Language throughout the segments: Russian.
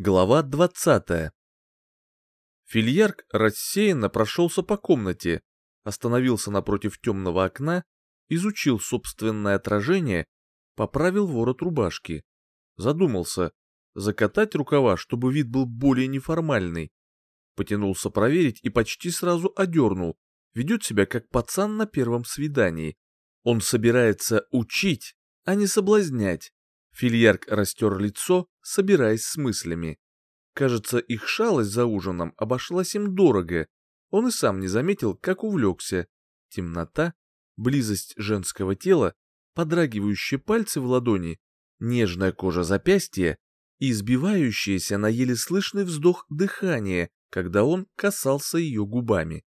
Глава 20. Фильярк рассеянно прошелся по комнате, остановился напротив темного окна, изучил собственное отражение, поправил ворот рубашки. Задумался, закатать рукава, чтобы вид был более неформальный. Потянулся проверить и почти сразу одернул. Ведет себя как пацан на первом свидании. Он собирается учить, а не соблазнять. Фильярк растер лицо, собираясь с мыслями. Кажется, их шалость за ужином обошлась им дорого. Он и сам не заметил, как увлекся. Темнота, близость женского тела, подрагивающие пальцы в ладони, нежная кожа запястья и избивающееся на еле слышный вздох дыхания, когда он касался ее губами.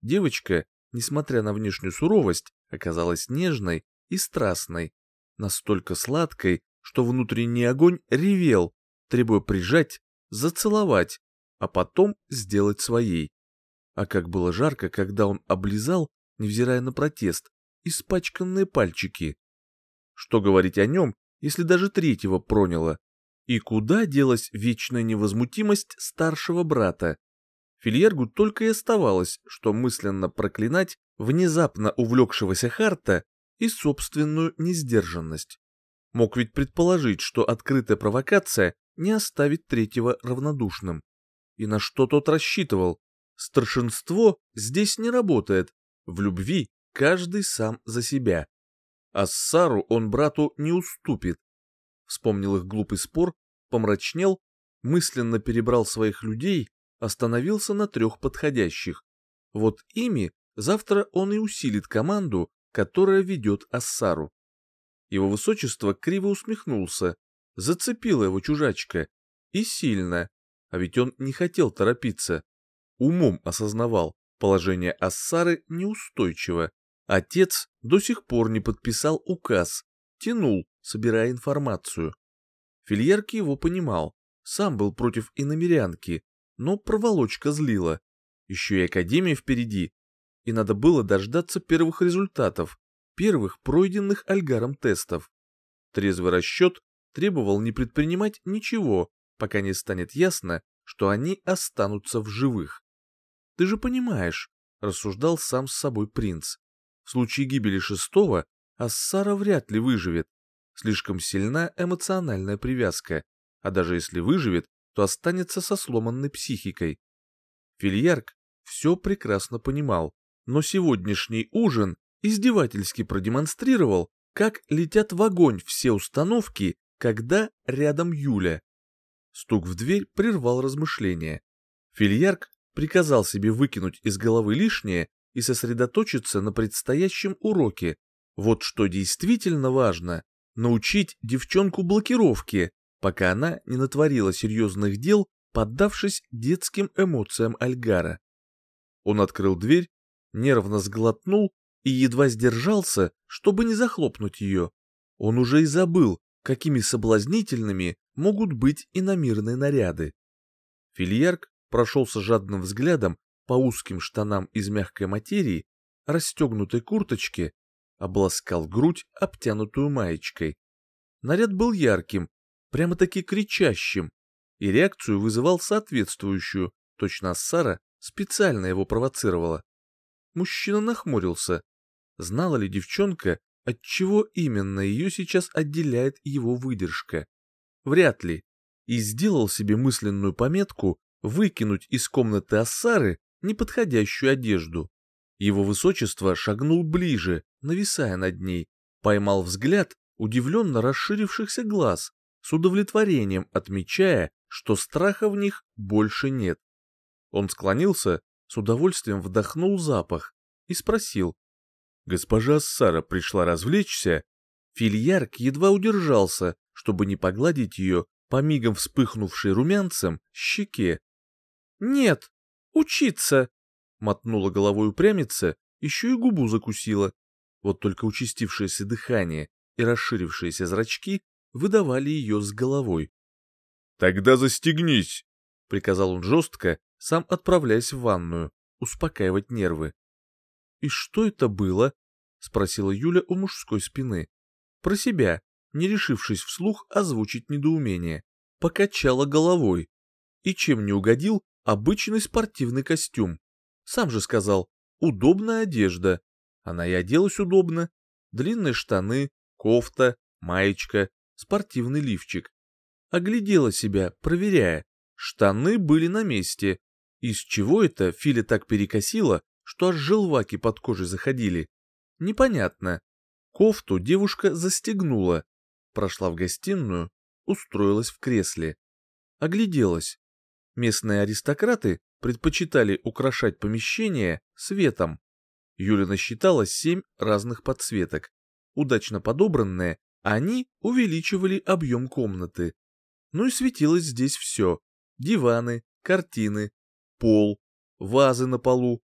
Девочка, несмотря на внешнюю суровость, оказалась нежной и страстной, настолько сладкой, что внутренний огонь ревел, требуя прижать, зацеловать, а потом сделать своей. А как было жарко, когда он облизал, невзирая на протест, испачканные пальчики. Что говорить о нем, если даже третьего проняло? И куда делась вечная невозмутимость старшего брата? Фильергу только и оставалось, что мысленно проклинать внезапно увлекшегося Харта и собственную несдержанность. Мог ведь предположить, что открытая провокация не оставит третьего равнодушным. И на что тот рассчитывал? Старшинство здесь не работает. В любви каждый сам за себя. А Сару он брату не уступит. Вспомнил их глупый спор, помрачнел, мысленно перебрал своих людей, остановился на трех подходящих. Вот ими завтра он и усилит команду, которая ведет Ассару. Его высочество криво усмехнулся, зацепила его чужачка, и сильно, а ведь он не хотел торопиться. Умом осознавал, положение Ассары неустойчиво. Отец до сих пор не подписал указ, тянул, собирая информацию. Фильярки его понимал, сам был против иномерянки, но проволочка злила. Еще и Академия впереди, и надо было дождаться первых результатов, первых пройденных Альгаром тестов. Трезвый расчет требовал не предпринимать ничего, пока не станет ясно, что они останутся в живых. «Ты же понимаешь», — рассуждал сам с собой принц, «в случае гибели шестого Ассара вряд ли выживет. Слишком сильна эмоциональная привязка, а даже если выживет, то останется со сломанной психикой». Фильярк все прекрасно понимал, но сегодняшний ужин издевательски продемонстрировал, как летят в огонь все установки, когда рядом Юля. Стук в дверь прервал размышления. Фильярк приказал себе выкинуть из головы лишнее и сосредоточиться на предстоящем уроке. Вот что действительно важно — научить девчонку блокировке, пока она не натворила серьезных дел, поддавшись детским эмоциям Альгара. Он открыл дверь, нервно сглотнул и едва сдержался, чтобы не захлопнуть ее. Он уже и забыл, какими соблазнительными могут быть иномирные наряды. Фильярк прошелся жадным взглядом по узким штанам из мягкой материи, расстегнутой курточке, обласкал грудь, обтянутую маечкой. Наряд был ярким, прямо-таки кричащим, и реакцию вызывал соответствующую, точно Сара специально его провоцировала. Мужчина нахмурился, Знала ли девчонка, от чего именно ее сейчас отделяет его выдержка? Вряд ли. И сделал себе мысленную пометку выкинуть из комнаты Ассары неподходящую одежду. Его высочество шагнул ближе, нависая над ней, поймал взгляд удивленно расширившихся глаз, с удовлетворением отмечая, что страха в них больше нет. Он склонился, с удовольствием вдохнул запах и спросил, Госпожа Сара пришла развлечься. Фильярк едва удержался, чтобы не погладить ее по мигом вспыхнувшей румянцем щеке. «Нет, учиться!» — мотнула головой упрямица, еще и губу закусила. Вот только участившееся дыхание и расширившиеся зрачки выдавали ее с головой. «Тогда застегнись!» — приказал он жестко, сам отправляясь в ванную, успокаивать нервы. «И что это было?» — спросила Юля у мужской спины. Про себя, не решившись вслух озвучить недоумение. покачала головой. И чем не угодил обычный спортивный костюм. Сам же сказал, удобная одежда. Она и оделась удобно. Длинные штаны, кофта, маечка, спортивный лифчик. Оглядела себя, проверяя. Штаны были на месте. Из чего это Филя так перекосила, что аж желваки под кожей заходили? Непонятно. Кофту девушка застегнула. Прошла в гостиную, устроилась в кресле. Огляделась. Местные аристократы предпочитали украшать помещение светом. Юля насчитала семь разных подсветок. Удачно подобранные, они увеличивали объем комнаты. Ну и светилось здесь все. Диваны, картины, пол, вазы на полу.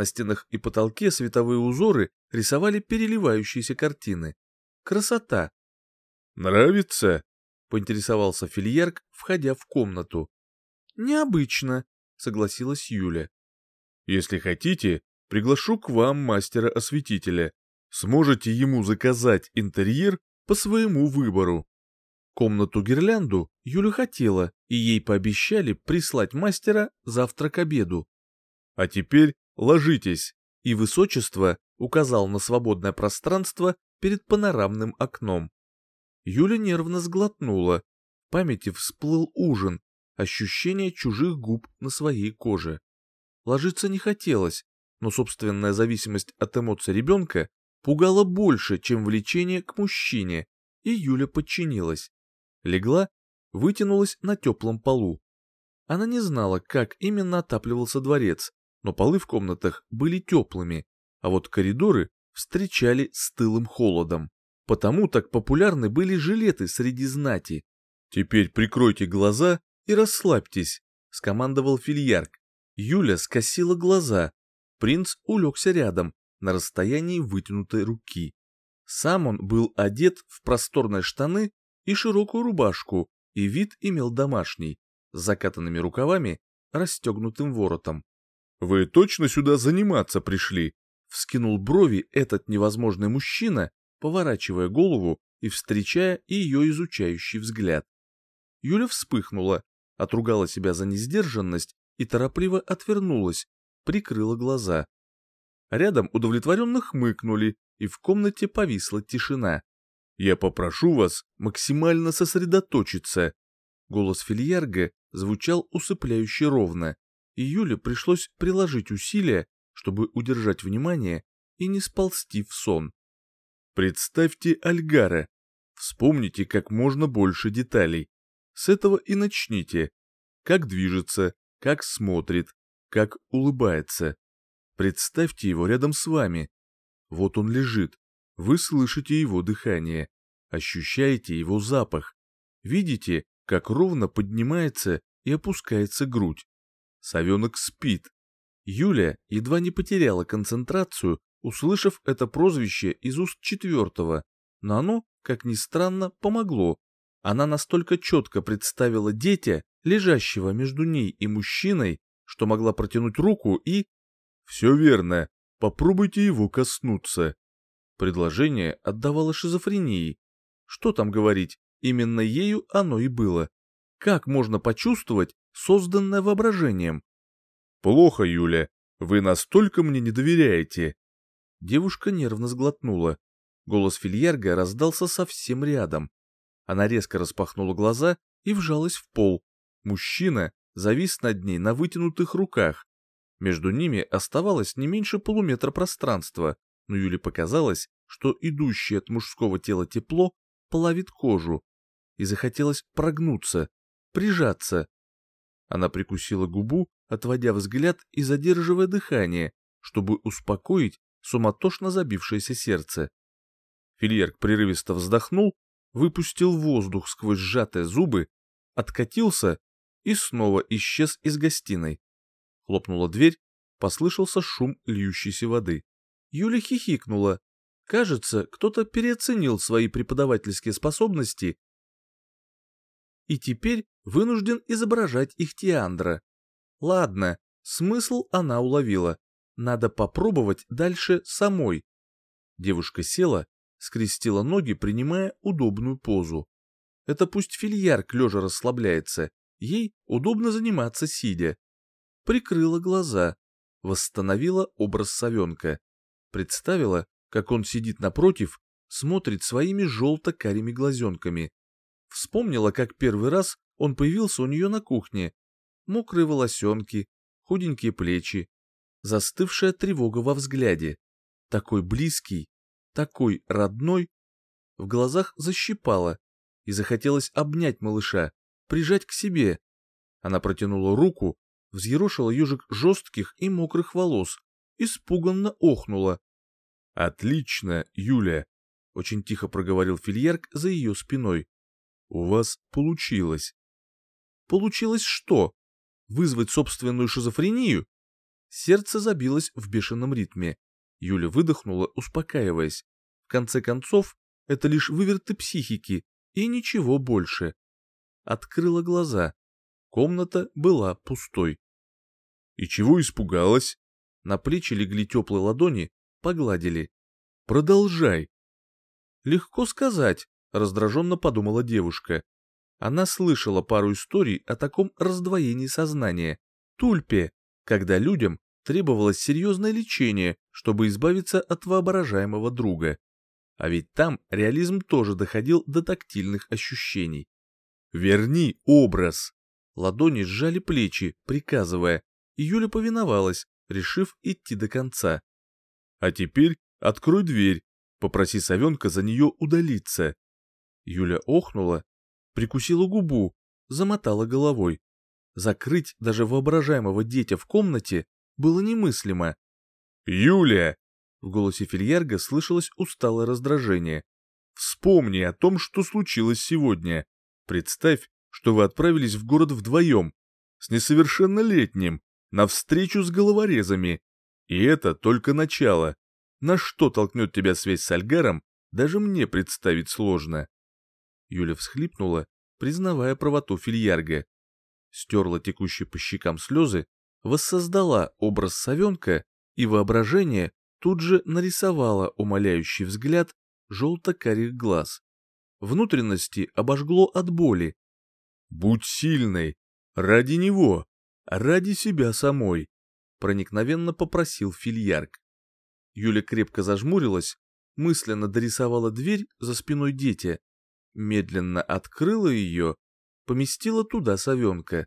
На стенах и потолке световые узоры рисовали переливающиеся картины. Красота! «Нравится?» — поинтересовался Фильярк, входя в комнату. «Необычно», — согласилась Юля. «Если хотите, приглашу к вам мастера-осветителя. Сможете ему заказать интерьер по своему выбору». Комнату-гирлянду Юля хотела, и ей пообещали прислать мастера завтра к обеду. «А теперь ложитесь», и высочество указал на свободное пространство перед панорамным окном. Юля нервно сглотнула. В памяти всплыл ужин, ощущение чужих губ на своей коже. Ложиться не хотелось, но собственная зависимость от эмоций ребенка пугала больше, чем влечение к мужчине, и Юля подчинилась. Легла, вытянулась на теплом полу. Она не знала, как именно отапливался дворец, но полы в комнатах были теплыми, а вот коридоры встречали стылым холодом. Потому так популярны были жилеты среди знати. «Теперь прикройте глаза и расслабьтесь», — скомандовал фильярк. Юля скосила глаза. Принц улегся рядом, на расстоянии вытянутой руки. Сам он был одет в просторные штаны и широкую рубашку, и вид имел домашний, с закатанными рукавами, расстегнутым воротом. «Вы точно сюда заниматься пришли?» — вскинул брови этот невозможный мужчина, поворачивая голову и встречая ее изучающий взгляд. Юля вспыхнула, отругала себя за несдержанность и торопливо отвернулась, прикрыла глаза. Рядом удовлетворенно хмыкнули, и в комнате повисла тишина. «Я попрошу вас максимально сосредоточиться». Голос Фильярга звучал усыпляюще ровно, и Юле пришлось приложить усилия, чтобы удержать внимание и не сползти в сон. Представьте Альгара. Вспомните как можно больше деталей. С этого и начните. Как движется, как смотрит, как улыбается. Представьте его рядом с вами. Вот он лежит. Вы слышите его дыхание. Ощущаете его запах. Видите, как ровно поднимается и опускается грудь. Совенок спит. Юля едва не потеряла концентрацию услышав это прозвище из уст четвертого, но оно, как ни странно, помогло. Она настолько четко представила дитя, лежащего между ней и мужчиной, что могла протянуть руку и... «Все верно, попробуйте его коснуться». Предложение отдавало шизофрении. Что там говорить, именно ею оно и было. Как можно почувствовать созданное воображением? «Плохо, Юля, вы настолько мне не доверяете», Девушка нервно сглотнула. Голос Фильярга раздался совсем рядом. Она резко распахнула глаза и вжалась в пол. Мужчина завис над ней на вытянутых руках. Между ними оставалось не меньше полуметра пространства, но Юле показалось, что идущее от мужского тела тепло плавит кожу. И захотелось прогнуться, прижаться. Она прикусила губу, отводя взгляд и задерживая дыхание, чтобы успокоить суматошно забившееся сердце. Фильерк прерывисто вздохнул, выпустил воздух сквозь сжатые зубы, откатился и снова исчез из гостиной. Хлопнула дверь, послышался шум льющейся воды. Юля хихикнула. Кажется, кто-то переоценил свои преподавательские способности и теперь вынужден изображать их Тиандра. Ладно, смысл она уловила. Надо попробовать дальше самой. Девушка села, скрестила ноги, принимая удобную позу. Это пусть фильярк лежа расслабляется, ей удобно заниматься сидя. Прикрыла глаза, восстановила образ совенка. Представила, как он сидит напротив, смотрит своими желто-карими глазенками. Вспомнила, как первый раз он появился у нее на кухне. Мокрые волосенки, худенькие плечи, застывшая тревога во взгляде. Такой близкий, такой родной. В глазах защипала, и захотелось обнять малыша, прижать к себе. Она протянула руку, взъерошила ежик жестких и мокрых волос, испуганно охнула. «Отлично, Юля!» — очень тихо проговорил фильярк за ее спиной. «У вас получилось». «Получилось что? Вызвать собственную шизофрению?» Сердце забилось в бешеном ритме. Юля выдохнула, успокаиваясь. В конце концов, это лишь выверты психики и ничего больше. Открыла глаза. Комната была пустой. «И чего испугалась?» На плечи легли теплые ладони, погладили. «Продолжай!» «Легко сказать», — раздраженно подумала девушка. Она слышала пару историй о таком раздвоении сознания. Тульпе, когда людям требовалось серьезное лечение, чтобы избавиться от воображаемого друга. А ведь там реализм тоже доходил до тактильных ощущений. «Верни образ!» Ладони сжали плечи, приказывая, и Юля повиновалась, решив идти до конца. «А теперь открой дверь, попроси совенка за нее удалиться». Юля охнула, прикусила губу, замотала головой. Закрыть даже воображаемого детя в комнате было немыслимо. «Юлия!» — в голосе Фильярга слышалось усталое раздражение. «Вспомни о том, что случилось сегодня. Представь, что вы отправились в город вдвоем, с несовершеннолетним, на встречу с головорезами. И это только начало. На что толкнет тебя связь с Альгаром, даже мне представить сложно». Юля всхлипнула, признавая правоту Фильярга стерла текущие по щекам слезы, воссоздала образ совенка и воображение тут же нарисовало умоляющий взгляд желто-карих глаз. Внутренности обожгло от боли. «Будь сильной! Ради него! Ради себя самой!» проникновенно попросил фильярк. Юля крепко зажмурилась, мысленно дорисовала дверь за спиной дети, медленно открыла ее поместила туда совенка.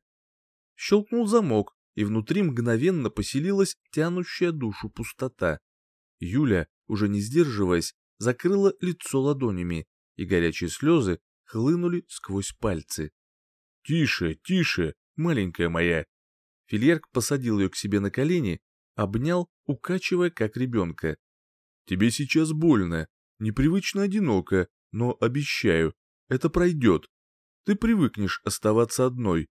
Щелкнул замок, и внутри мгновенно поселилась тянущая душу пустота. Юля, уже не сдерживаясь, закрыла лицо ладонями, и горячие слезы хлынули сквозь пальцы. «Тише, тише, маленькая моя!» Фильерк посадил ее к себе на колени, обнял, укачивая как ребенка. «Тебе сейчас больно, непривычно одиноко, но обещаю, это пройдет ты привыкнешь оставаться одной.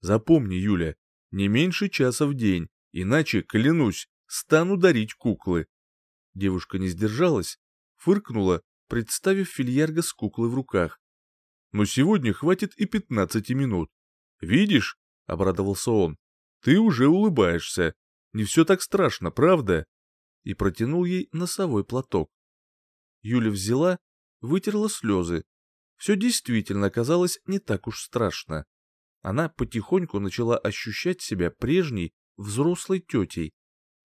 Запомни, Юля, не меньше часа в день, иначе, клянусь, стану дарить куклы. Девушка не сдержалась, фыркнула, представив фильярга с куклой в руках. Но сегодня хватит и пятнадцати минут. Видишь, — обрадовался он, — ты уже улыбаешься. Не все так страшно, правда? И протянул ей носовой платок. Юля взяла, вытерла слезы, все действительно казалось не так уж страшно. Она потихоньку начала ощущать себя прежней взрослой тетей.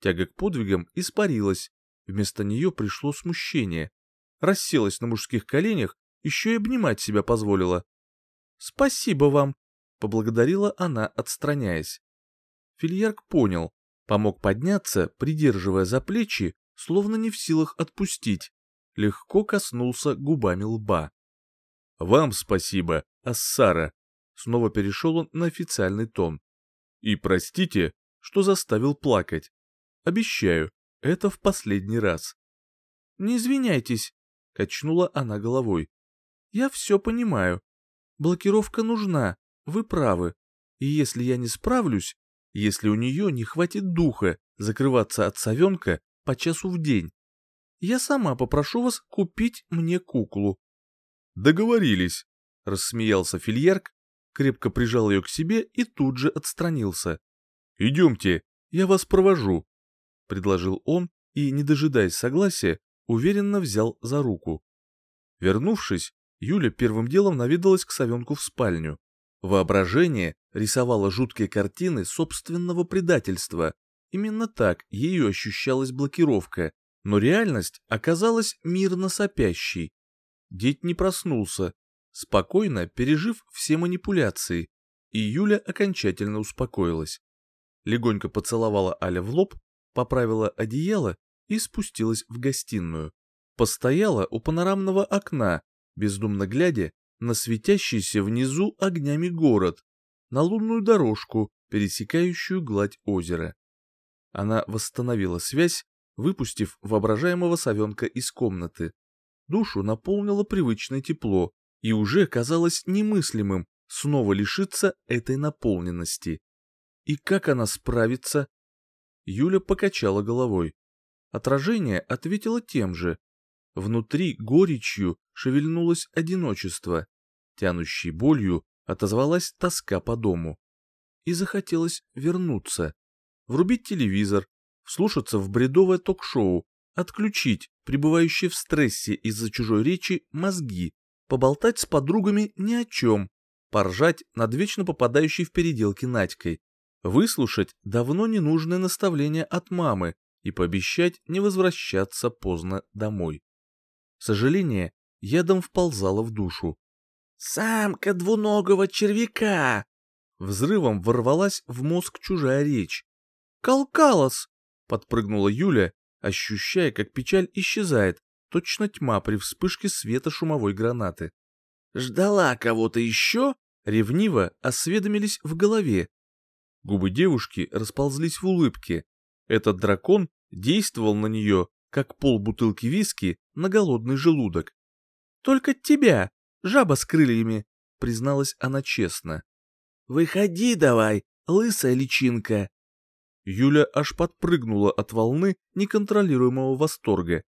Тяга к подвигам испарилась, вместо нее пришло смущение. Расселась на мужских коленях, еще и обнимать себя позволила. «Спасибо вам», — поблагодарила она, отстраняясь. Фильярк понял, помог подняться, придерживая за плечи, словно не в силах отпустить, легко коснулся губами лба. Вам спасибо, Ассара. Снова перешел он на официальный тон. И простите, что заставил плакать. Обещаю, это в последний раз. Не извиняйтесь, качнула она головой. Я все понимаю. Блокировка нужна, вы правы. И если я не справлюсь, если у нее не хватит духа закрываться от совенка по часу в день, я сама попрошу вас купить мне куклу. Договорились, рассмеялся Фильярк, крепко прижал ее к себе и тут же отстранился. Идемте, я вас провожу, предложил он и, не дожидаясь согласия, уверенно взял за руку. Вернувшись, Юля первым делом наведалась к совенку в спальню. Воображение рисовало жуткие картины собственного предательства. Именно так ею ощущалась блокировка, но реальность оказалась мирно сопящей. Деть не проснулся, спокойно пережив все манипуляции, и Юля окончательно успокоилась. Легонько поцеловала Аля в лоб, поправила одеяло и спустилась в гостиную. Постояла у панорамного окна, бездумно глядя на светящийся внизу огнями город, на лунную дорожку, пересекающую гладь озера. Она восстановила связь, выпустив воображаемого совенка из комнаты. Душу наполнило привычное тепло, и уже казалось немыслимым снова лишиться этой наполненности. И как она справится? Юля покачала головой. Отражение ответило тем же. Внутри горечью шевельнулось одиночество. Тянущей болью отозвалась тоска по дому. И захотелось вернуться. Врубить телевизор, вслушаться в бредовое ток-шоу, отключить пребывающие в стрессе из-за чужой речи мозги, поболтать с подругами ни о чем, поржать над вечно попадающей в переделки Надькой, выслушать давно ненужное наставление от мамы и пообещать не возвращаться поздно домой. Сожаление ядом вползало в душу. «Самка двуногого червяка!» Взрывом ворвалась в мозг чужая речь. «Калкалос!» — подпрыгнула Юля, ощущая, как печаль исчезает, точно тьма при вспышке света шумовой гранаты. «Ждала кого-то еще?» Ревниво осведомились в голове. Губы девушки расползлись в улыбке. Этот дракон действовал на нее, как пол бутылки виски на голодный желудок. «Только тебя, жаба с крыльями», — призналась она честно. «Выходи давай, лысая личинка», Юля аж подпрыгнула от волны неконтролируемого восторга.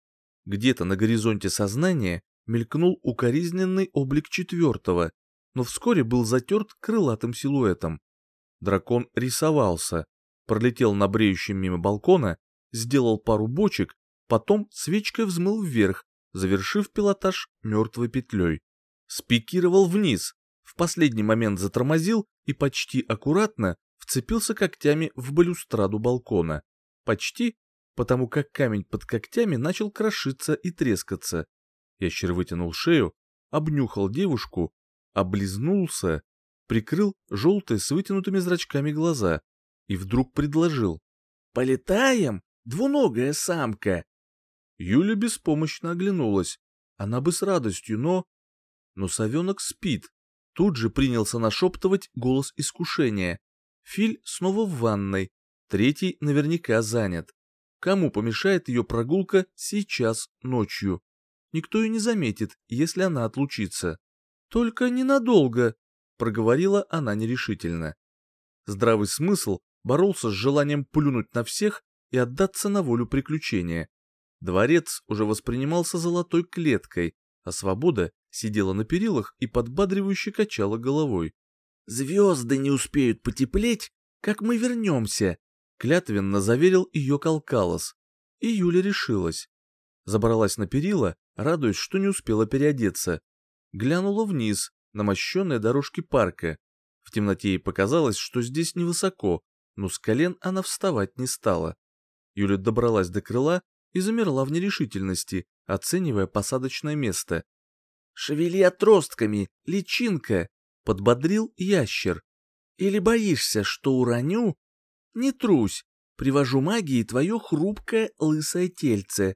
Где-то на горизонте сознания мелькнул укоризненный облик четвертого, но вскоре был затерт крылатым силуэтом. Дракон рисовался, пролетел на бреющем мимо балкона, сделал пару бочек, потом свечкой взмыл вверх, завершив пилотаж мертвой петлей. Спикировал вниз, в последний момент затормозил и почти аккуратно вцепился когтями в балюстраду балкона. Почти, потому как камень под когтями начал крошиться и трескаться. Ящер вытянул шею, обнюхал девушку, облизнулся, прикрыл желтые с вытянутыми зрачками глаза и вдруг предложил. «Полетаем, двуногая самка!» Юля беспомощно оглянулась. Она бы с радостью, но... Но совенок спит. Тут же принялся нашептывать голос искушения. Филь снова в ванной, третий наверняка занят. Кому помешает ее прогулка сейчас ночью? Никто и не заметит, если она отлучится. Только ненадолго, проговорила она нерешительно. Здравый смысл боролся с желанием плюнуть на всех и отдаться на волю приключения. Дворец уже воспринимался золотой клеткой, а свобода сидела на перилах и подбадривающе качала головой. Звезды не успеют потеплеть, как мы вернемся, клятвенно заверил ее Калкалос. И Юля решилась. Забралась на перила, радуясь, что не успела переодеться. Глянула вниз, на мощенные дорожки парка. В темноте ей показалось, что здесь невысоко, но с колен она вставать не стала. Юля добралась до крыла и замерла в нерешительности, оценивая посадочное место. «Шевели отростками, личинка!» — подбодрил ящер. «Или боишься, что уроню? Не трусь, привожу магии твое хрупкое лысое тельце».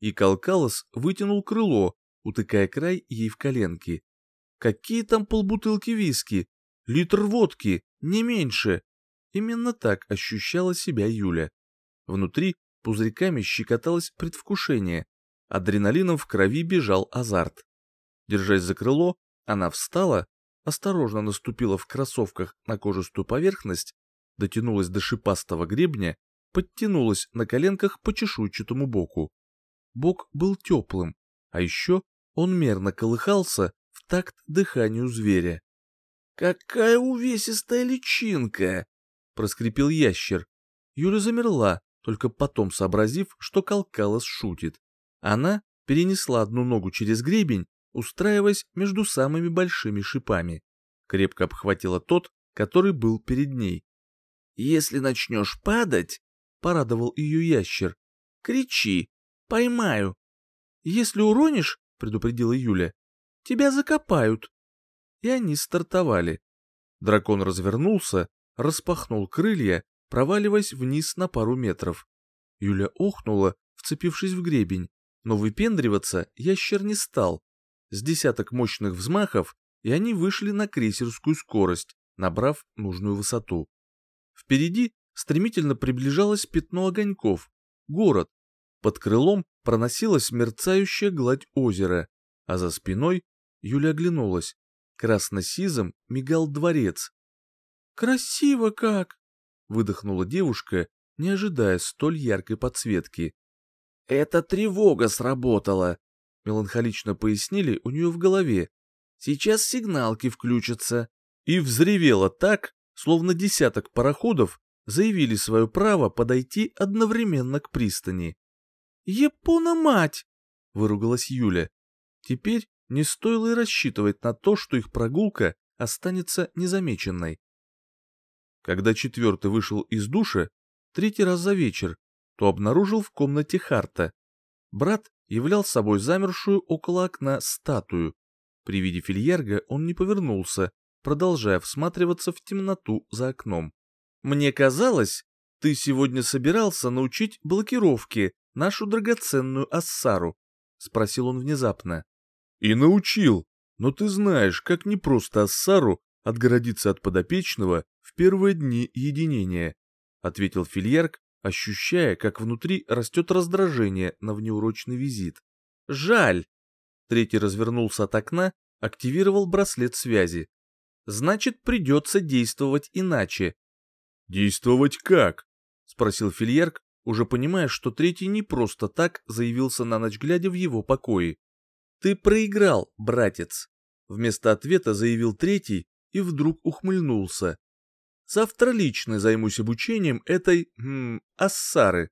И Калкалос вытянул крыло, утыкая край ей в коленки. «Какие там полбутылки виски? Литр водки, не меньше!» Именно так ощущала себя Юля. Внутри пузырьками щекоталось предвкушение. Адреналином в крови бежал азарт. Держась за крыло, она встала осторожно наступила в кроссовках на кожистую поверхность, дотянулась до шипастого гребня, подтянулась на коленках по чешуйчатому боку. Бок был теплым, а еще он мерно колыхался в такт дыханию зверя. «Какая увесистая личинка!» — проскрипел ящер. Юля замерла, только потом сообразив, что Калкалос шутит. Она перенесла одну ногу через гребень устраиваясь между самыми большими шипами. Крепко обхватила тот, который был перед ней. «Если начнешь падать», — порадовал ее ящер, — «кричи, поймаю». «Если уронишь», — предупредила Юля, — «тебя закопают». И они стартовали. Дракон развернулся, распахнул крылья, проваливаясь вниз на пару метров. Юля охнула, вцепившись в гребень, но выпендриваться ящер не стал. С десяток мощных взмахов, и они вышли на крейсерскую скорость, набрав нужную высоту. Впереди стремительно приближалось пятно огоньков, город. Под крылом проносилась мерцающая гладь озера, а за спиной Юля оглянулась. Красно-сизом мигал дворец. «Красиво как!» — выдохнула девушка, не ожидая столь яркой подсветки. «Это тревога сработала», — меланхолично пояснили у нее в голове. «Сейчас сигналки включатся». И взревело так, словно десяток пароходов заявили свое право подойти одновременно к пристани. «Япона-мать!» — выругалась Юля. Теперь не стоило и рассчитывать на то, что их прогулка останется незамеченной. Когда четвертый вышел из душа, третий раз за вечер, то обнаружил в комнате Харта. Брат являл собой замершую около окна статую. При виде фильярга он не повернулся, продолжая всматриваться в темноту за окном. «Мне казалось, ты сегодня собирался научить блокировке нашу драгоценную Ассару?» — спросил он внезапно. «И научил, но ты знаешь, как непросто Ассару отгородиться от подопечного в первые дни единения», — ответил Фильярк, ощущая, как внутри растет раздражение на внеурочный визит. «Жаль!» Третий развернулся от окна, активировал браслет связи. «Значит, придется действовать иначе». «Действовать как?» — спросил Фильерк, уже понимая, что третий не просто так заявился на ночь глядя в его покое. «Ты проиграл, братец!» Вместо ответа заявил третий и вдруг ухмыльнулся. Завтра лично займусь обучением этой, м, ассары.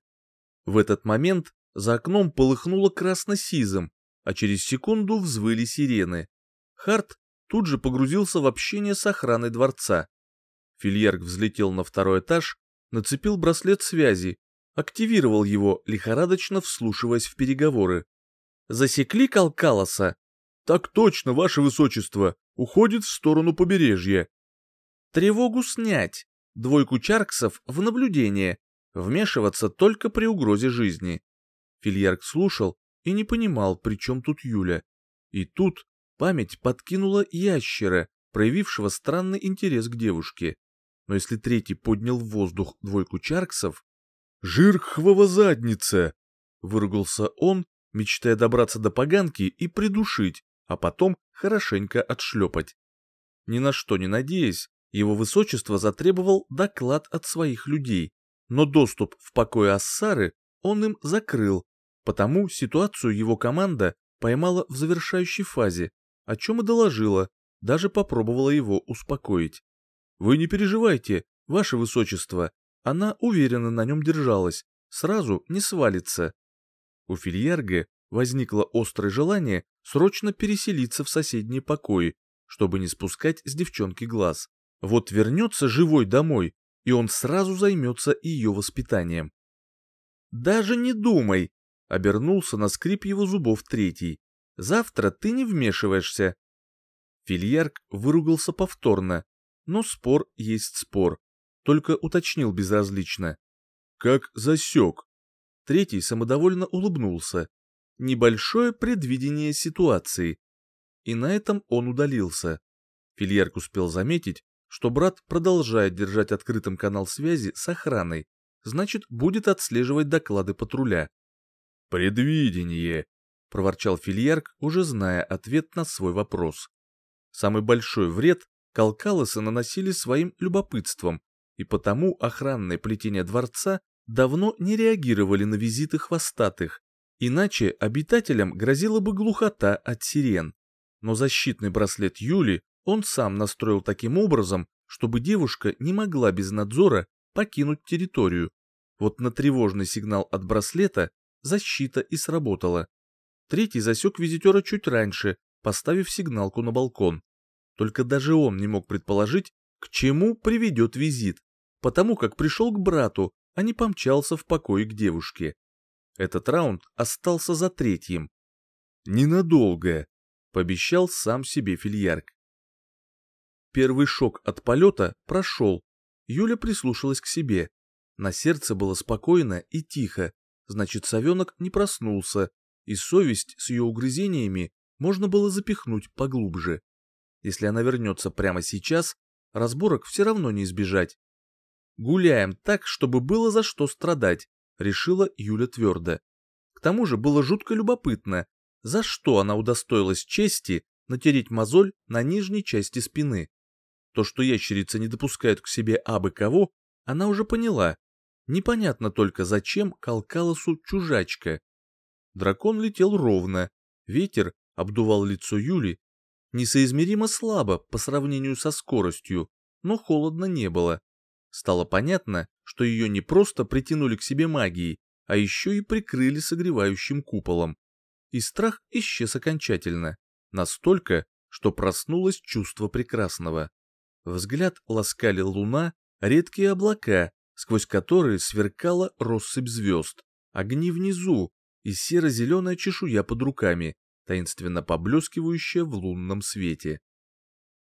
В этот момент за окном полыхнуло красно-сизом, а через секунду взвыли сирены. Харт тут же погрузился в общение с охраной дворца. Фильерк взлетел на второй этаж, нацепил браслет связи, активировал его, лихорадочно вслушиваясь в переговоры. «Засекли Калкалоса?» «Так точно, ваше высочество, уходит в сторону побережья. Тревогу снять, двойку чарксов в наблюдение, вмешиваться только при угрозе жизни. Фильярк слушал и не понимал, при чем тут Юля. И тут память подкинула ящера, проявившего странный интерес к девушке. Но если третий поднял в воздух двойку чарксов... «Жирхвова задница!» — выругался он, мечтая добраться до поганки и придушить, а потом хорошенько отшлепать. Ни на что не надеясь, его высочество затребовал доклад от своих людей, но доступ в покой Ассары он им закрыл, потому ситуацию его команда поймала в завершающей фазе, о чем и доложила, даже попробовала его успокоить. «Вы не переживайте, ваше высочество, она уверенно на нем держалась, сразу не свалится». У Фильярга возникло острое желание срочно переселиться в соседние покои, чтобы не спускать с девчонки глаз. Вот вернется живой домой, и он сразу займется ее воспитанием. «Даже не думай!» — обернулся на скрип его зубов третий. «Завтра ты не вмешиваешься». Фильярк выругался повторно, но спор есть спор, только уточнил безразлично. «Как засек?» Третий самодовольно улыбнулся. Небольшое предвидение ситуации. И на этом он удалился. Фильярк успел заметить, что брат продолжает держать открытым канал связи с охраной, значит, будет отслеживать доклады патруля. «Предвидение», — проворчал Фильярк, уже зная ответ на свой вопрос. Самый большой вред Калкалосы наносили своим любопытством, и потому охранные плетения дворца давно не реагировали на визиты хвостатых, иначе обитателям грозила бы глухота от сирен. Но защитный браслет Юли он сам настроил таким образом, чтобы девушка не могла без надзора покинуть территорию. Вот на тревожный сигнал от браслета защита и сработала. Третий засек визитера чуть раньше, поставив сигналку на балкон. Только даже он не мог предположить, к чему приведет визит, потому как пришел к брату, а не помчался в покой к девушке. Этот раунд остался за третьим. «Ненадолго», — пообещал сам себе фильярк. Первый шок от полета прошел. Юля прислушалась к себе. На сердце было спокойно и тихо, значит, совенок не проснулся, и совесть с ее угрызениями можно было запихнуть поглубже. Если она вернется прямо сейчас, разборок все равно не избежать. «Гуляем так, чтобы было за что страдать», — решила Юля твердо. К тому же было жутко любопытно, за что она удостоилась чести натереть мозоль на нижней части спины. То, что ящерицы не допускают к себе абы кого, она уже поняла. Непонятно только, зачем Калкалосу чужачка. Дракон летел ровно, ветер обдувал лицо Юли, несоизмеримо слабо по сравнению со скоростью, но холодно не было. Стало понятно, что ее не просто притянули к себе магией, а еще и прикрыли согревающим куполом. И страх исчез окончательно, настолько, что проснулось чувство прекрасного. Взгляд ласкали луна, редкие облака, сквозь которые сверкала россыпь звезд, огни внизу и серо-зеленая чешуя под руками, таинственно поблескивающая в лунном свете.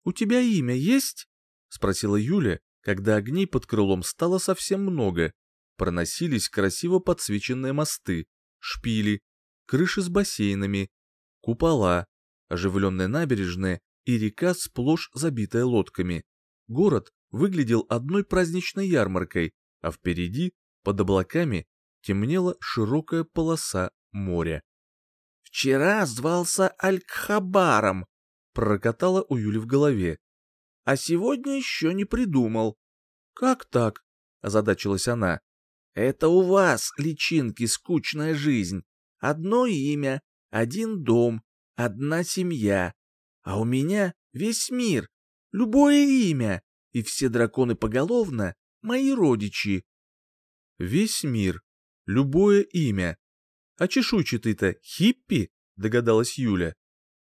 «У тебя имя есть?» — спросила Юля, когда огней под крылом стало совсем много, проносились красиво подсвеченные мосты, шпили, крыши с бассейнами, купола, оживленные набережные и река сплошь забитая лодками. Город выглядел одной праздничной ярмаркой, а впереди, под облаками, темнела широкая полоса моря. «Вчера звался Алькхабаром», — пророкотала у Юли в голове. «А сегодня еще не придумал». «Как так?» — озадачилась она. Это у вас, личинки, скучная жизнь. Одно имя, один дом, одна семья. А у меня весь мир, любое имя, и все драконы поголовно мои родичи. Весь мир, любое имя. А чешуйчатый-то хиппи, догадалась Юля.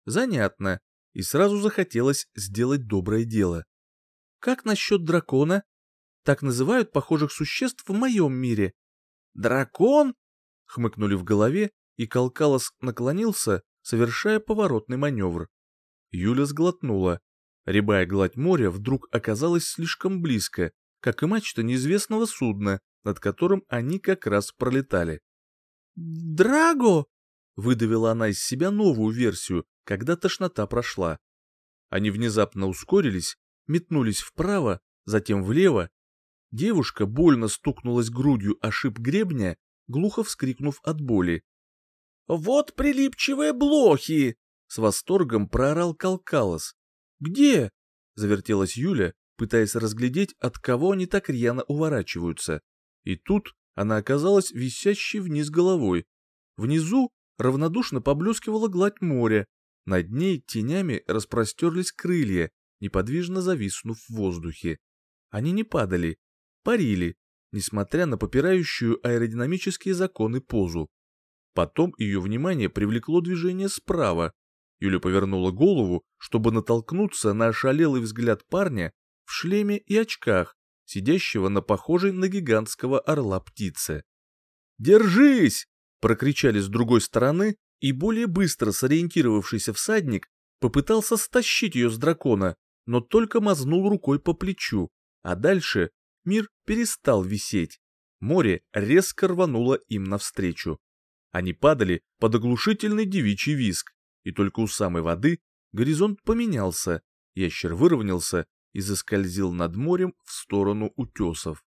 Занятно, и сразу захотелось сделать доброе дело. Как насчет дракона? Так называют похожих существ в моем мире. Дракон? Хмыкнули в голове, и Калкалос наклонился, совершая поворотный маневр. Юля сглотнула. Рябая гладь моря вдруг оказалась слишком близко, как и мачта неизвестного судна, над которым они как раз пролетали. «Драго!» — выдавила она из себя новую версию, когда тошнота прошла. Они внезапно ускорились, метнулись вправо, затем влево Девушка больно стукнулась грудью о шип гребня, глухо вскрикнув от боли. «Вот прилипчивые блохи!» — с восторгом проорал Калкалос. «Где?» — завертелась Юля, пытаясь разглядеть, от кого они так рьяно уворачиваются. И тут она оказалась висящей вниз головой. Внизу равнодушно поблескивала гладь моря, над ней тенями распростерлись крылья, неподвижно зависнув в воздухе. Они не падали, парили, несмотря на попирающую аэродинамические законы позу. Потом ее внимание привлекло движение справа. Юля повернула голову, чтобы натолкнуться на ошалелый взгляд парня в шлеме и очках, сидящего на похожей на гигантского орла птице. «Держись!» — прокричали с другой стороны, и более быстро сориентировавшийся всадник попытался стащить ее с дракона, но только мазнул рукой по плечу, а дальше мир перестал висеть. Море резко рвануло им навстречу. Они падали под оглушительный девичий виск, и только у самой воды горизонт поменялся, ящер выровнялся и заскользил над морем в сторону утесов.